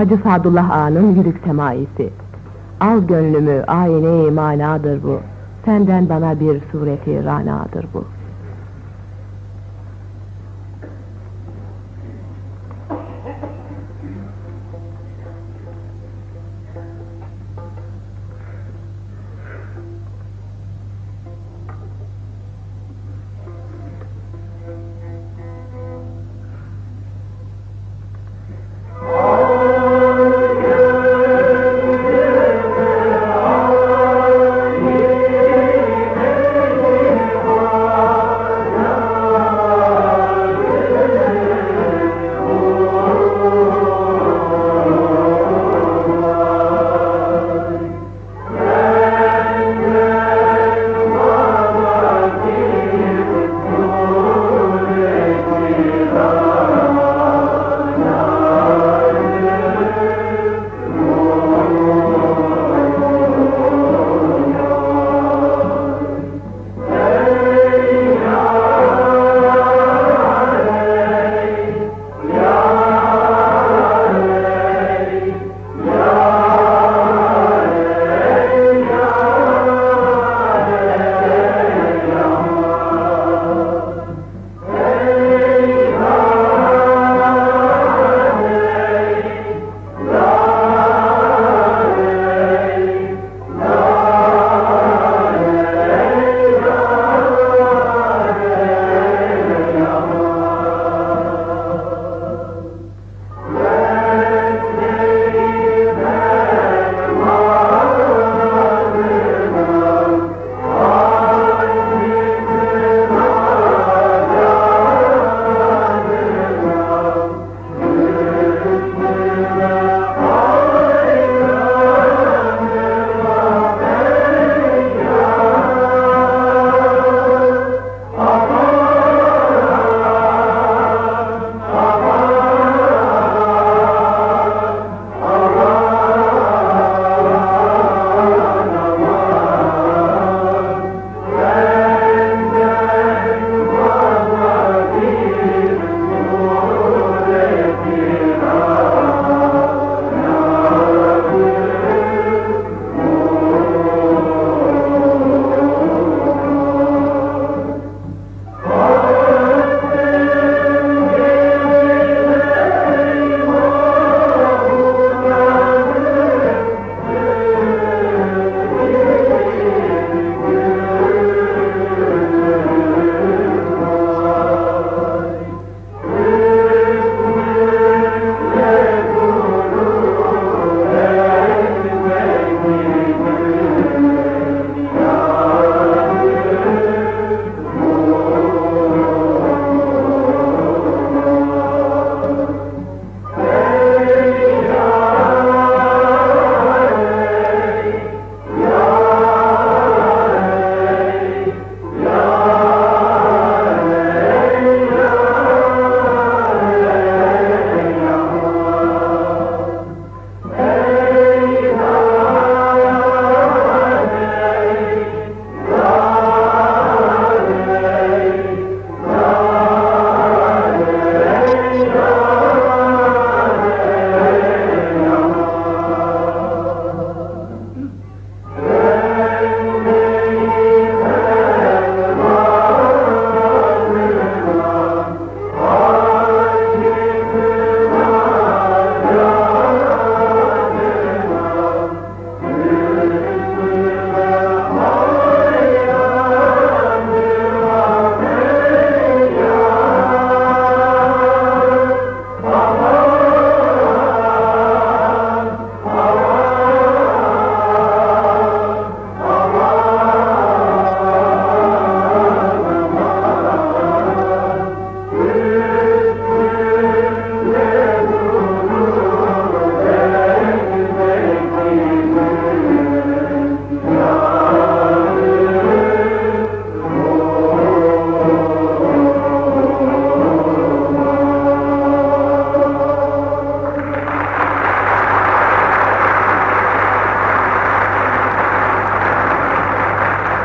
Hacı Sadullah Ağa'nın yürük semaisi. Al gönlümü ayine manadır bu. Senden bana bir sureti ranadır bu.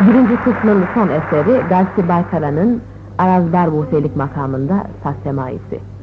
Birinci kısmın son eseri Galsi Baykara'nın Arazbar Buselik makamında Saz Semaisi.